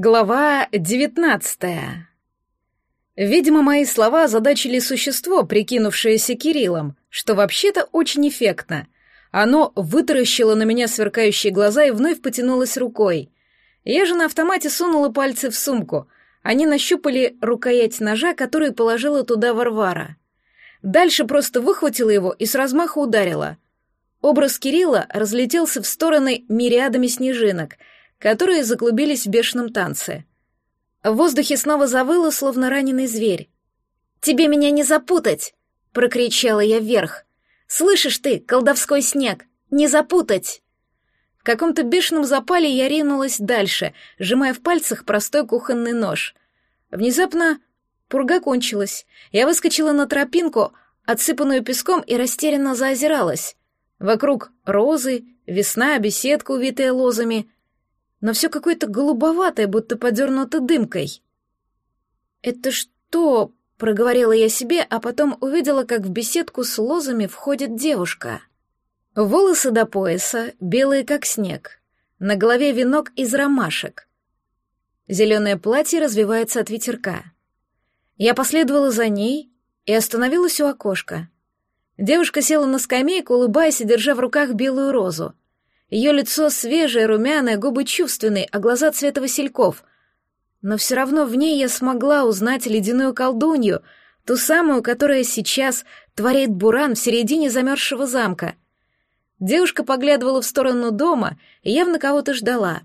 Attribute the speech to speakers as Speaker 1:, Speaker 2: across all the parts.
Speaker 1: Глава девятнадцатая. Видимо, мои слова задачили существо, прикинувшееся Кириллом, что вообще-то очень эффектно. Оно вытаращило на меня сверкающие глаза и вновь потянулось рукой. Я же на автомате сунула пальцы в сумку. Они нащупали рукоять ножа, который положила туда Варвара. Дальше просто выхватила его и с размаха ударила. Образ Кирилла разлетелся в стороны мириадами снежинок — которые заклубились в бешеном танце. В воздухе снова завыло, словно раненый зверь. «Тебе меня не запутать!» — прокричала я вверх. «Слышишь ты, колдовской снег, не запутать!» В каком-то бешеном запале я ринулась дальше, сжимая в пальцах простой кухонный нож. Внезапно пурга кончилась. Я выскочила на тропинку, отсыпанную песком, и растерянно заозиралась. Вокруг розы, весна, беседка, увитая лозами — но все какое-то голубоватое, будто подернуто дымкой. «Это что?» — проговорила я себе, а потом увидела, как в беседку с лозами входит девушка. Волосы до пояса, белые как снег, на голове венок из ромашек. Зеленое платье развивается от ветерка. Я последовала за ней и остановилась у окошка. Девушка села на скамейку, улыбаясь и держа в руках белую розу — ее лицо свежее, румяное, губы чувственные, а глаза цвета васильков. Но все равно в ней я смогла узнать ледяную колдунью, ту самую, которая сейчас творит буран в середине замерзшего замка. Девушка поглядывала в сторону дома и явно кого-то ждала.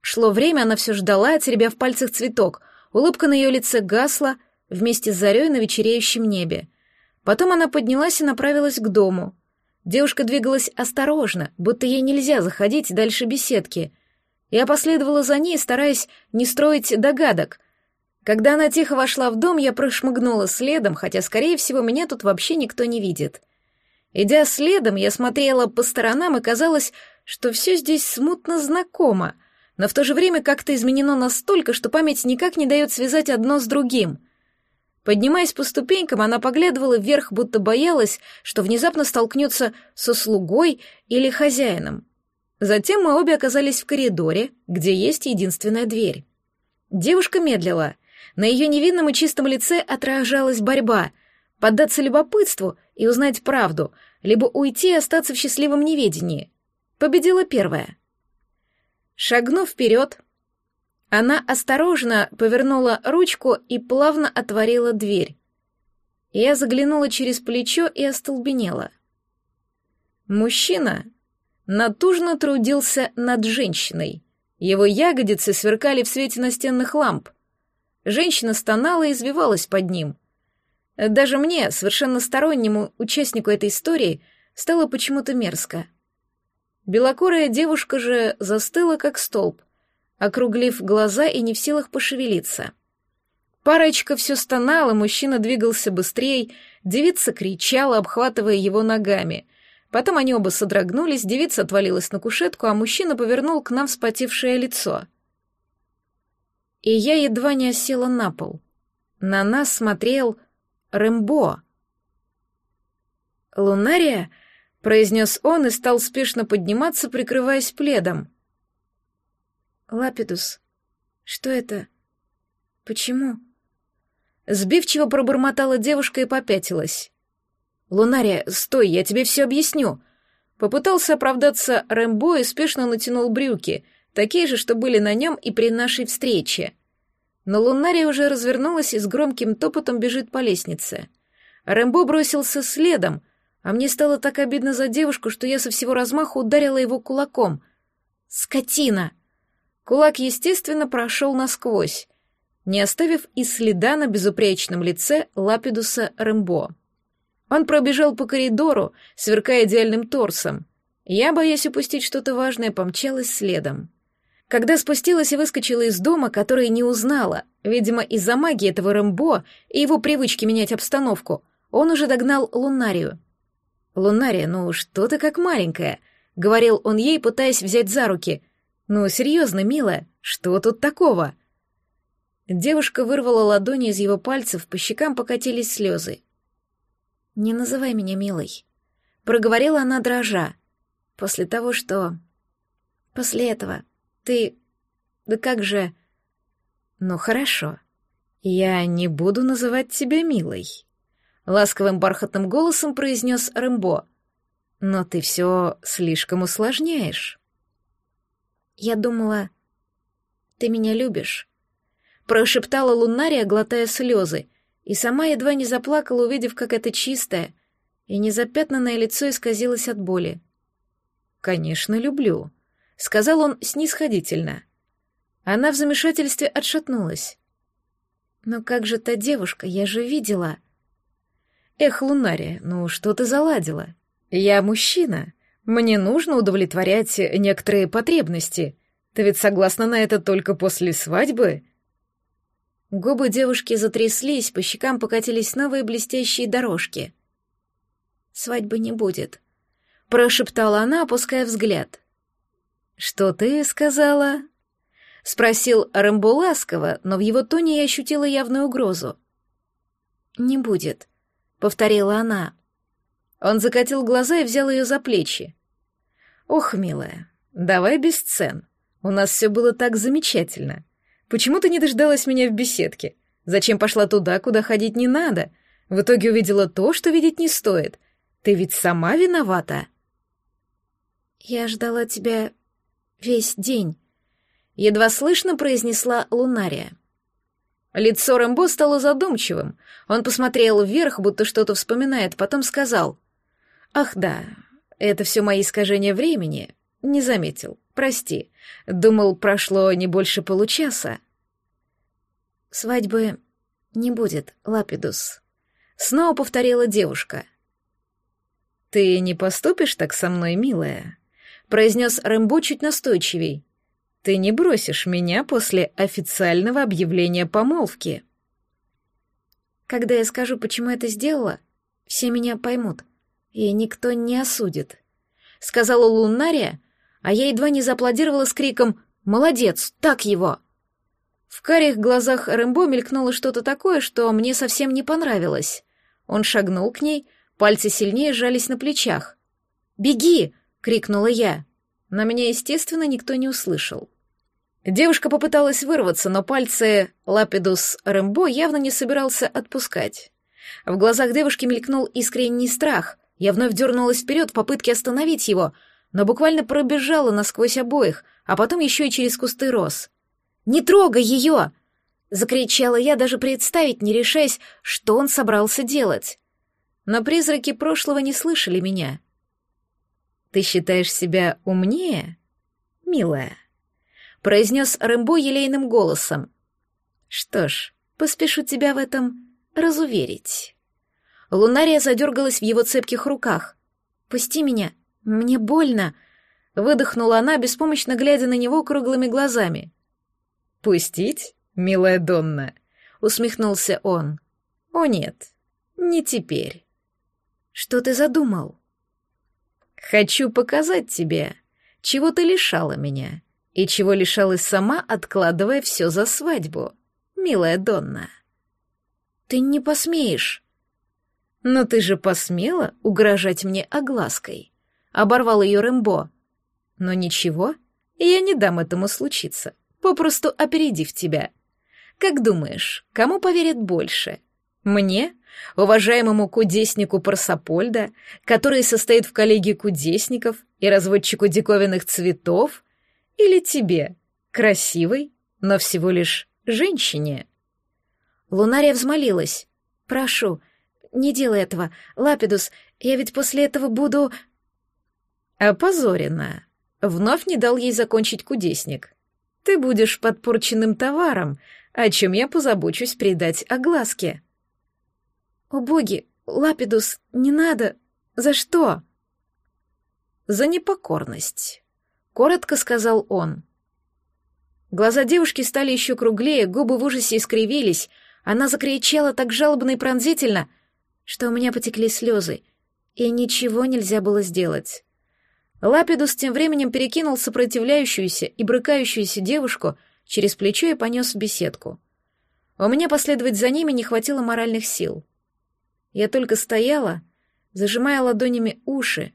Speaker 1: Шло время, она все ждала, теребя в пальцах цветок. Улыбка на ее лице гасла вместе с зарей на вечереющем небе. Потом она поднялась и направилась к дому — Девушка двигалась осторожно, будто ей нельзя заходить дальше беседки. Я последовала за ней, стараясь не строить догадок. Когда она тихо вошла в дом, я прошмыгнула следом, хотя, скорее всего, меня тут вообще никто не видит. Идя следом, я смотрела по сторонам, и казалось, что все здесь смутно знакомо, но в то же время как-то изменено настолько, что память никак не дает связать одно с другим — Поднимаясь по ступенькам, она поглядывала вверх, будто боялась, что внезапно столкнется со слугой или хозяином. Затем мы обе оказались в коридоре, где есть единственная дверь. Девушка медлила. На ее невинном и чистом лице отражалась борьба — поддаться любопытству и узнать правду, либо уйти и остаться в счастливом неведении. Победила первая. Шагнув вперед, она осторожно повернула ручку и плавно отворила дверь. Я заглянула через плечо и остолбенела. Мужчина натужно трудился над женщиной. Его ягодицы сверкали в свете настенных ламп. Женщина стонала и извивалась под ним. Даже мне, совершенно стороннему участнику этой истории, стало почему-то мерзко. Белокурая девушка же застыла, как столб — округлив глаза и не в силах пошевелиться. Парочка все стонала, мужчина двигался быстрее, девица кричала, обхватывая его ногами. Потом они оба содрогнулись, девица отвалилась на кушетку, а мужчина повернул к нам вспотевшее лицо. И я едва не осела на пол. На нас смотрел Рэмбо. «Лунария?» — произнес он и стал спешно подниматься, прикрываясь пледом. Лапидус. Что это? Почему? Сбивчиво пробормотала девушка и попятилась. Лунария, стой, я тебе все объясню. Попытался оправдаться Рэмбо и спешно натянул брюки, такие же, что были на нем и при нашей встрече. Но Лунария уже развернулась и с громким топотом бежит по лестнице. Рэмбо бросился следом, а мне стало так обидно за девушку, что я со всего размаху ударила его кулаком. «Скотина!» Кулак, естественно, прошел насквозь, не оставив и следа на безупречном лице Лапидуса Рэмбо. Он пробежал по коридору, сверкая идеальным торсом. Я, боясь упустить что-то важное, помчалась следом. Когда спустилась и выскочила из дома, который не узнала, видимо, из-за магии этого Рэмбо и его привычки менять обстановку, он уже догнал Лунарию. «Лунария, ну что ты как маленькая?» — говорил он ей, пытаясь взять за руки — «Ну, серьезно, милая, что тут такого?» Девушка вырвала ладони из его пальцев, по щекам покатились слезы. «Не называй меня милой», — проговорила она дрожа. «После того, что... После этого ты... Да как же...» Ну хорошо. Я не буду называть тебя милой. Ласковым бархатным голосом произнес Рэмбо. Но ты все слишком усложняешь. Я думала, ты меня любишь. Прошептала Лунария, глотая слезы, и сама едва не заплакала, увидев, как это чистое и незапятнанное лицо исказилось от боли. «Конечно, люблю», — сказал он снисходительно. Она в замешательстве отшатнулась. «Но как же та девушка, я же видела...» «Эх, Лунария, ну что ты заладила? Я мужчина. Мне нужно удовлетворять некоторые потребности. Ты ведь согласна на это только после свадьбы?» Губы девушки затряслись, по щекам покатились новые блестящие дорожки. «Свадьбы не будет», — прошептала она, опуская взгляд. «Что ты сказала?» — спросил Рэмбо ласково, но в его тоне я ощутила явную угрозу. «Не будет», — повторила она. Он закатил глаза и взял ее за плечи. «Ох, милая, давай без сцен. У нас все было так замечательно. Почему ты не дождалась меня в беседке? Зачем пошла туда, куда ходить не надо? В итоге увидела то, что видеть не стоит. Ты ведь сама виновата». «Я ждала тебя весь день», — едва слышно произнесла Лунария. Лицо Рэмбо стало задумчивым. Он посмотрел вверх, будто что-то вспоминает, потом сказал. «Ах да, это все мои искажения времени. Не заметил. Прости. Думал, прошло не больше получаса». «Свадьбы не будет, Лапидус», — снова повторила девушка. «Ты не поступишь так со мной, милая?» — произнес Рэмбо чуть настойчивей. Ты не бросишь меня после официального объявления помолвки. Когда я скажу, почему это сделала, все меня поймут, и никто не осудит. Сказала Лунария, а я едва не зааплодировала с криком «Молодец! Так его!» В карих глазах Рэмбо мелькнуло что-то такое, что мне совсем не понравилось. Он шагнул к ней, пальцы сильнее сжались на плечах. «Беги!» — крикнула я. Но меня, естественно, никто не услышал. Девушка попыталась вырваться, но пальцы Лапидус Рэмбо явно не собирался отпускать. В глазах девушки мелькнул искренний страх. Я вновь дернулась вперед в попытке остановить его, но буквально пробежала насквозь обоих, а потом еще и через кусты роз. «Не трогай ее!» — закричала я, даже представить не решаясь, что он собрался делать. Но призраки прошлого не слышали меня. «Ты считаешь себя умнее, милая?» произнес Рэмбо елейным голосом. Что ж, поспешу тебя в этом разуверить. Лунария задергалась в его цепких руках. «Пусти меня, мне больно!» Выдохнула она, беспомощно глядя на него круглыми глазами. «Пустить, милая Донна?» — усмехнулся он. «О нет, не теперь». «Что ты задумал?» «Хочу показать тебе, чего ты лишала меня, и чего лишалась сама, откладывая все за свадьбу, милая Донна. Ты не посмеешь. Но ты же посмела угрожать мне оглаской. Оборвал ее Рэмбо. Но ничего, я не дам этому случиться, попросту опередив тебя. Как думаешь, кому поверят больше? Мне, уважаемому кудеснику Парсапольда, который состоит в коллегии кудесников и разводчику диковинных цветов, или тебе, красивой, но всего лишь женщине?» Лунария взмолилась. «Прошу, не делай этого, Лапидус, я ведь после этого буду...» «Опозорена», — вновь не дал ей закончить кудесник. «Ты будешь подпорченным товаром, о чем я позабочусь придать огласке». «О боги, Лапидус, не надо! За что?» «За непокорность». — коротко сказал он. Глаза девушки стали еще круглее, губы в ужасе искривились. Она закричала так жалобно и пронзительно, что у меня потекли слезы, и ничего нельзя было сделать. Лапидус тем временем перекинул сопротивляющуюся и брыкающуюся девушку через плечо и понес в беседку. У меня последовать за ними не хватило моральных сил. Я только стояла, зажимая ладонями уши,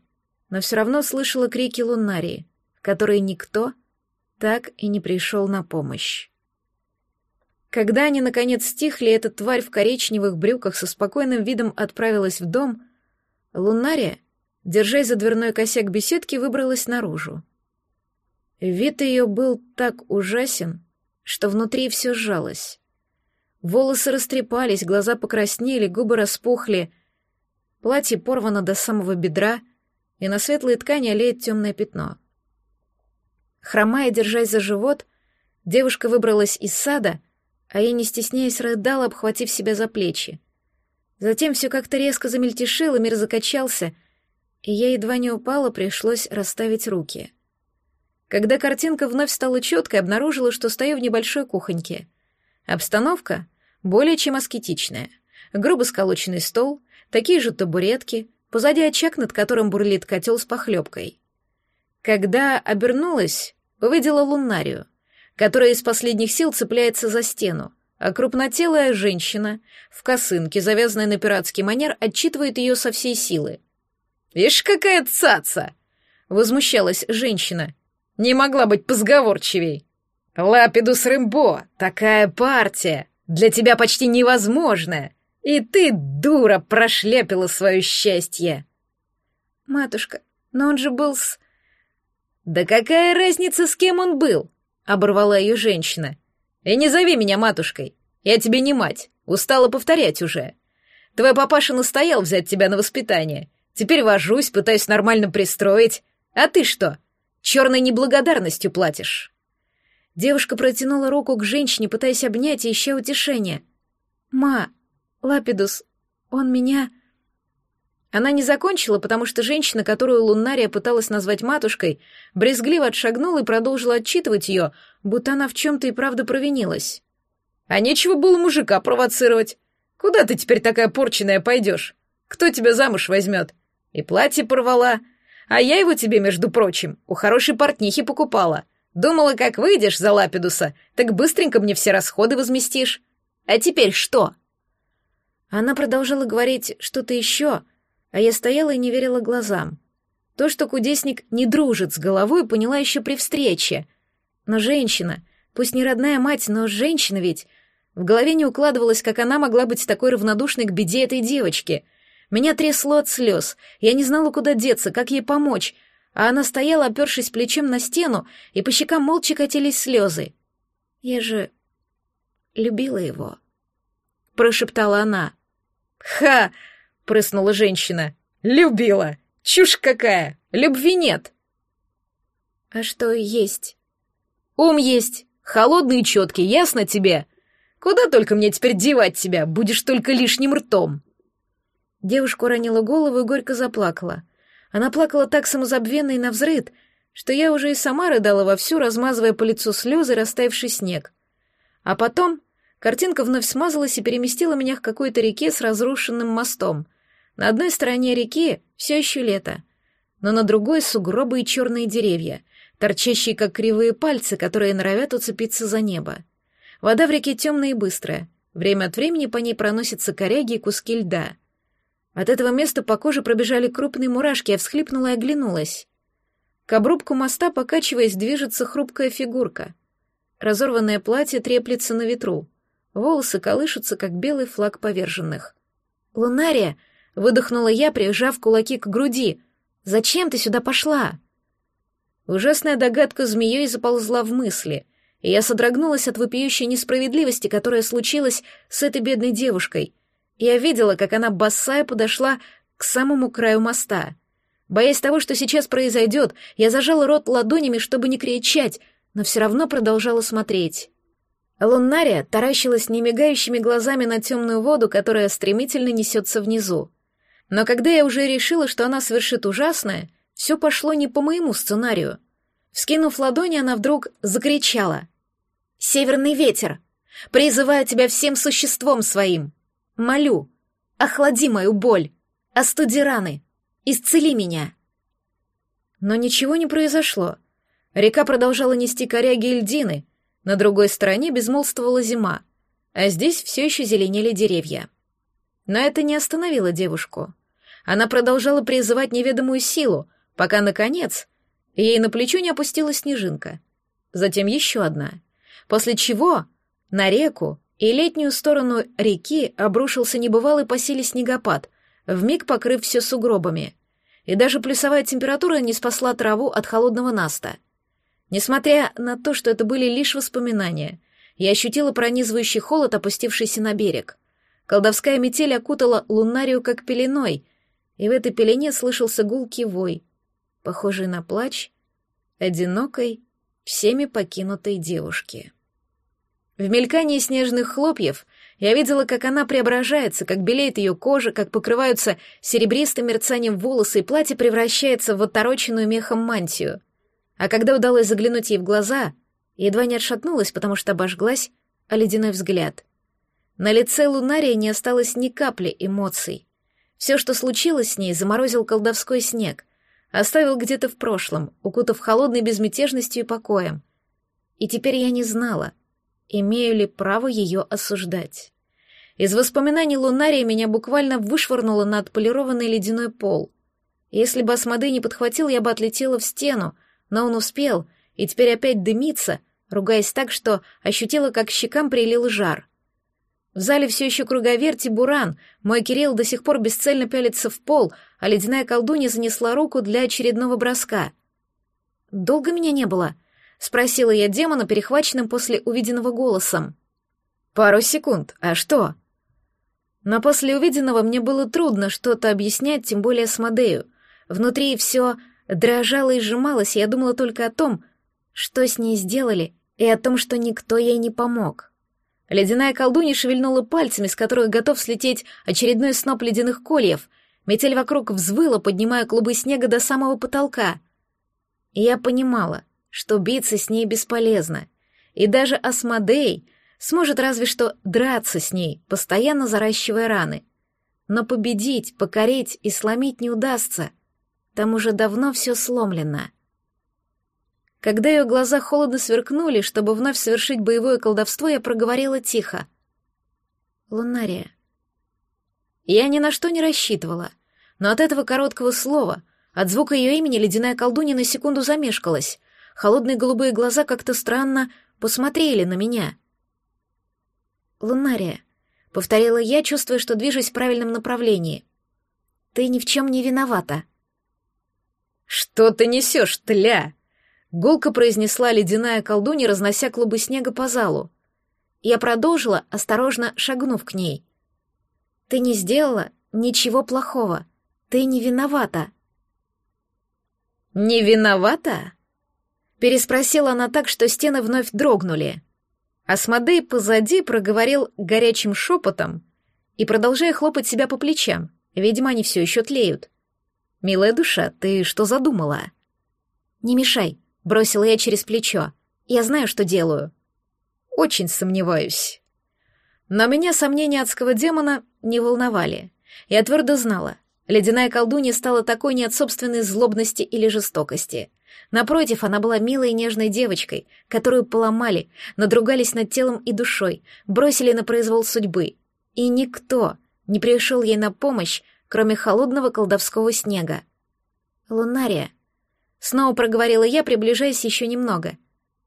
Speaker 1: но все равно слышала крики лунарии — которой никто так и не пришел на помощь. Когда они, наконец, стихли, эта тварь в коричневых брюках со спокойным видом отправилась в дом, Лунария, держась за дверной косяк беседки, выбралась наружу. Вид ее был так ужасен, что внутри все сжалось. Волосы растрепались, глаза покраснели, губы распухли. Платье порвано до самого бедра, и на светлой ткани олеет темное пятно. Хромая, держась за живот, девушка выбралась из сада, а я, не стесняясь, рыдала, обхватив себя за плечи. Затем все как-то резко замельтешило, мир закачался, и я едва не упала, пришлось расставить руки. Когда картинка вновь стала четкой, обнаружила, что стою в небольшой кухоньке. Обстановка более чем аскетичная. Грубо сколоченный стол, такие же табуретки, позади очаг, над которым бурлит котел с похлебкой. Когда обернулась, увидела лунарию, которая из последних сил цепляется за стену, а крупнотелая женщина в косынке, завязанной на пиратский манер, отчитывает ее со всей силы. «Ишь, какая цаца!» — возмущалась женщина, не могла быть позговорчивей. Лапидус Рымбо, такая партия, для тебя почти невозможная. И ты, дура, прошляпила свое счастье. Матушка, но он же был с... Да какая разница, с кем он был? Оборвала ее женщина. И не зови меня матушкой. Я тебе не мать. Устала повторять уже. Твой папаша настоял взять тебя на воспитание. Теперь вожусь, пытаюсь нормально пристроить. А ты что? черной неблагодарностью платишь». Девушка протянула руку к женщине, пытаясь обнять и ища утешения. «Ма, Лапидус, он меня...» Она не закончила, потому что женщина, которую Лунария пыталась назвать матушкой, брезгливо отшагнула и продолжила отчитывать ее, будто она в чем-то и правда провинилась. «А нечего было мужика провоцировать. Куда ты теперь такая порченная пойдешь? Кто тебя замуж возьмет? И платье порвала, а я его тебе, между прочим, у хорошей портнихи покупала. Думала, как выйдешь за Лапидуса, так быстренько мне все расходы возместишь. А теперь что?» Она продолжала говорить что-то еще, а я стояла и не верила глазам. То, что кудесник не дружит с головой, поняла еще при встрече. Но женщина, пусть не родная мать, но женщина ведь... В голове не укладывалось, как она могла быть такой равнодушной к беде этой девочки — меня трясло от слез. Я не знала, куда деться, как ей помочь. А она стояла, опершись плечом на стену, и по щекам молча катились слезы. «Я же любила его», — прошептала она. «Ха!» — прыснула женщина. «Любила! Чушь какая! Любви нет!» «А что есть?» «Ум есть, холодный и четкий, ясно тебе? Куда только мне теперь девать тебя, будешь только лишним ртом!» Девушка уронила голову и горько заплакала. Она плакала так самозабвенно и навзрыд, что я уже и сама рыдала вовсю, размазывая по лицу слезы, растаявший снег. А потом картинка вновь смазалась и переместила меня к какой-то реке с разрушенным мостом. На одной стороне реки все еще лето, но на другой сугробы и черные деревья, торчащие как кривые пальцы, которые норовят уцепиться за небо. Вода в реке темная и быстрая. Время от времени по ней проносятся коряги и куски льда — от этого места по коже пробежали крупные мурашки, я всхлипнула и оглянулась. К обрубку моста, покачиваясь, движется хрупкая фигурка. Разорванное платье треплется на ветру. Волосы колышутся, как белый флаг поверженных. «Лунария!» — выдохнула я, прижав кулаки к груди. «Зачем ты сюда пошла?» Ужасная догадка змеей заползла в мысли, и я содрогнулась от вопиющей несправедливости, которая случилась с этой бедной девушкой — я видела, как она босая подошла к самому краю моста. Боясь того, что сейчас произойдет, я зажала рот ладонями, чтобы не кричать, но все равно продолжала смотреть. Луннария таращилась немигающими глазами на темную воду, которая стремительно несется внизу. Но когда я уже решила, что она совершит ужасное, все пошло не по моему сценарию. Вскинув ладони, она вдруг закричала. «Северный ветер! Призываю тебя всем существом своим! Молю, охлади мою боль, остуди раны, исцели меня. Но ничего не произошло. Река продолжала нести коряги и льдины, на другой стороне безмолвствовала зима, а здесь все еще зеленели деревья. Но это не остановило девушку. Она продолжала призывать неведомую силу, пока, наконец, ей на плечо не опустилась снежинка. Затем еще одна. После чего На реку и летнюю сторону реки обрушился небывалый по силе снегопад, вмиг покрыв все сугробами. И даже плюсовая температура не спасла траву от холодного наста. Несмотря на то, что это были лишь воспоминания, я ощутила пронизывающий холод, опустившийся на берег. Колдовская метель окутала лунарию как пеленой, и в этой пелене слышался гулкий вой, похожий на плач одинокой, всеми покинутой девушки. В мелькании снежных хлопьев я видела, как она преображается, как белеет ее кожа, как покрываются серебристым мерцанием волосы, и платье превращается в отороченную мехом мантию. А когда удалось заглянуть ей в глаза, едва не отшатнулась, потому что обожглась о ледяной взгляд. На лице Лунария не осталось ни капли эмоций. Все, что случилось с ней, заморозил колдовской снег, оставил где-то в прошлом, укутав холодной безмятежностью и покоем. И теперь я не знала, имею ли право ее осуждать. Из воспоминаний Лунария меня буквально вышвырнуло на отполированный ледяной пол. Если бы Асмодей не подхватил, я бы отлетела в стену, но он успел, и теперь опять дымится, ругаясь так, что ощутила, как щекам прилил жар. В зале все еще круговерть и буран, мой Кирилл до сих пор бесцельно пялится в пол, а ледяная колдунья занесла руку для очередного броска. «Долго меня не было?» — спросила я демона, перехваченным после увиденного голосом. «Пару секунд. А что?» Но после увиденного мне было трудно что-то объяснять, тем более с Мадею. Внутри все дрожало и сжималось, и я думала только о том, что с ней сделали, и о том, что никто ей не помог. Ледяная колдунья шевельнула пальцами, с которых готов слететь очередной сноп ледяных кольев. Метель вокруг взвыла, поднимая клубы снега до самого потолка. И я понимала, что биться с ней бесполезно. И даже Асмодей сможет разве что драться с ней, постоянно заращивая раны. Но победить, покорить и сломить не удастся. Там уже давно все сломлено. Когда ее глаза холодно сверкнули, чтобы вновь совершить боевое колдовство, я проговорила тихо. «Лунария». Я ни на что не рассчитывала, но от этого короткого слова, от звука ее имени ледяная колдунья на секунду замешкалась. Холодные голубые глаза как-то странно посмотрели на меня. «Лунария», — повторила я, чувствуя, что движусь в правильном направлении. «Ты ни в чем не виновата».
Speaker 2: «Что ты несешь, тля?» Гулко произнесла ледяная колдунья, разнося клубы снега по залу.
Speaker 1: Я продолжила, осторожно шагнув к ней. «Ты не сделала ничего плохого. Ты не виновата».
Speaker 2: «Не виновата?»
Speaker 1: Переспросила она так, что стены вновь дрогнули. Асмодей позади проговорил горячим шепотом и, продолжая хлопать себя по плечам, видимо, они все еще тлеют. «Милая душа, ты что задумала?» «Не мешай», Бросила я через плечо. Я знаю, что делаю.
Speaker 2: Очень сомневаюсь. Но меня сомнения адского демона не волновали. Я твердо знала. Ледяная колдунья стала такой не от собственной злобности или жестокости. Напротив, она была милой и нежной девочкой, которую поломали, надругались над телом и душой, бросили на произвол судьбы. И никто не пришел ей на помощь, кроме холодного колдовского снега. Лунария Снова проговорила я, приближаясь еще немного.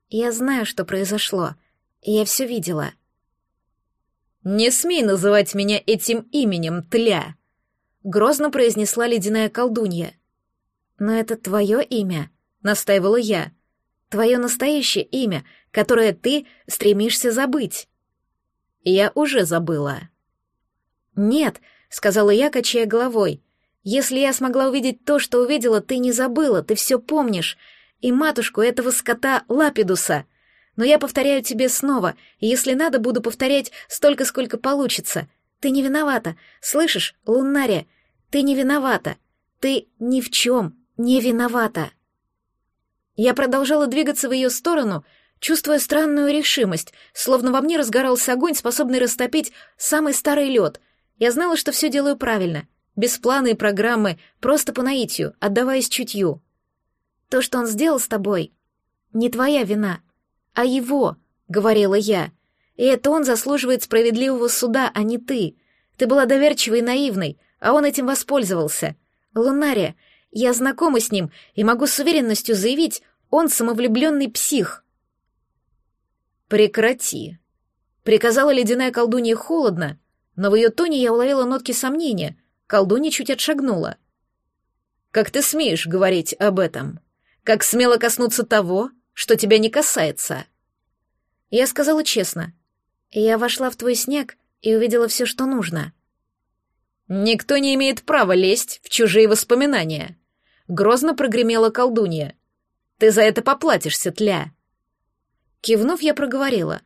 Speaker 2: Я знаю, что произошло. Я все видела. «Не смей называть меня этим именем, Тля!» Грозно произнесла ледяная колдунья.
Speaker 1: «Но это твое имя», — настаивала я. «Твое настоящее имя, которое ты стремишься забыть».
Speaker 2: «Я уже забыла».
Speaker 1: «Нет», — сказала я, качая головой. Если я смогла увидеть то, что увидела, ты не забыла, ты все помнишь. И матушку этого скота Лапидуса. Но я повторяю тебе снова, и если надо, буду повторять столько, сколько получится. Ты не виновата. Слышишь, Лунария, ты не виновата. Ты ни в чем не виновата. Я продолжала двигаться в ее сторону, чувствуя странную решимость, словно во мне разгорался огонь, способный растопить самый старый лед. Я знала, что все делаю правильно — без плана и программы, просто по наитию, отдаваясь чутью. То, что он сделал с тобой, не твоя вина, а его, — говорила я. И это он заслуживает справедливого суда, а не ты. Ты была доверчивой и наивной, а он этим воспользовался. Лунария, я знакома с ним и могу с уверенностью заявить, он самовлюбленный псих.
Speaker 2: Прекрати. Приказала ледяная колдунья холодно, но в ее тоне я уловила нотки сомнения. Колдунья чуть отшагнула. «Как ты смеешь говорить об этом? Как смело коснуться того, что тебя не касается?» Я сказала честно. Я вошла в твой снег и увидела все, что нужно. «Никто не имеет права лезть в чужие воспоминания», — грозно прогремела колдунья. «Ты за это поплатишься, тля». Кивнув, я проговорила.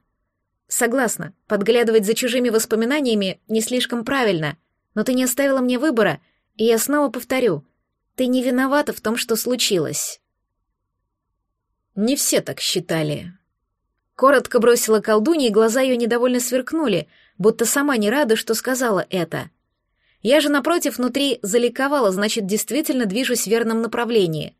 Speaker 2: «Согласна, подглядывать за чужими воспоминаниями не слишком правильно, но ты не оставила мне выбора, и я снова повторю, ты не виновата в том, что случилось». Не все так считали. Коротко бросила колдунья, и глаза ее недовольно сверкнули, будто сама не рада, что сказала это. Я же, напротив, внутри заликовала, значит, действительно движусь в верном направлении.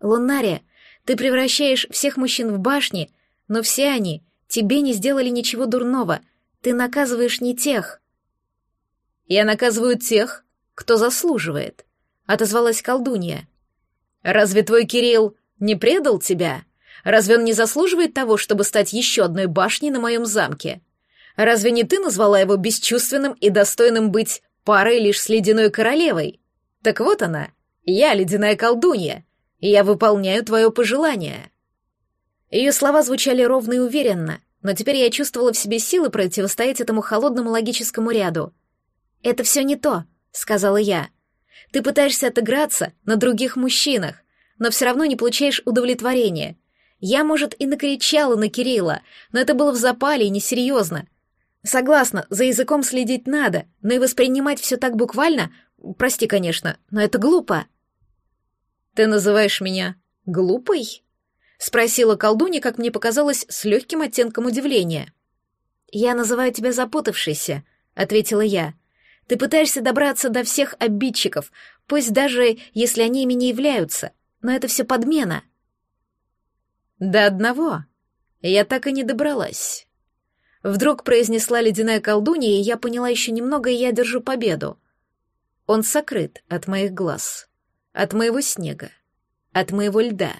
Speaker 2: Лунария, ты превращаешь всех мужчин в башни, но все они тебе не сделали ничего дурного. Ты наказываешь не тех. Я наказываю тех, кто заслуживает, — отозвалась колдунья. Разве твой Кирилл не предал тебя? Разве он не заслуживает того, чтобы стать еще одной башней на моем замке? Разве не ты назвала его бесчувственным и достойным быть парой лишь с ледяной королевой. Так вот она, я ледяная колдунья, и я выполняю твое пожелание». Ее слова звучали ровно и уверенно, но теперь я чувствовала в себе силы противостоять этому холодному логическому ряду. «Это все не то», — сказала я. «Ты пытаешься отыграться на других мужчинах, но все равно не получаешь удовлетворения. Я, может, и накричала на Кирилла, но это было в запале и несерьезно. Согласна, за языком следить надо, но и воспринимать все так буквально, прости, конечно, но это глупо. Ты называешь меня глупой? Спросила колдунья, как мне показалось, с легким оттенком удивления. Я называю тебя запутавшейся, ответила я. Ты пытаешься добраться до всех обидчиков, пусть даже если они ими не являются, но это все подмена. До одного я так и не добралась. Вдруг произнесла ледяная колдунья, и я поняла еще немного, и я держу победу. Он сокрыт от моих глаз, от моего снега, от моего льда.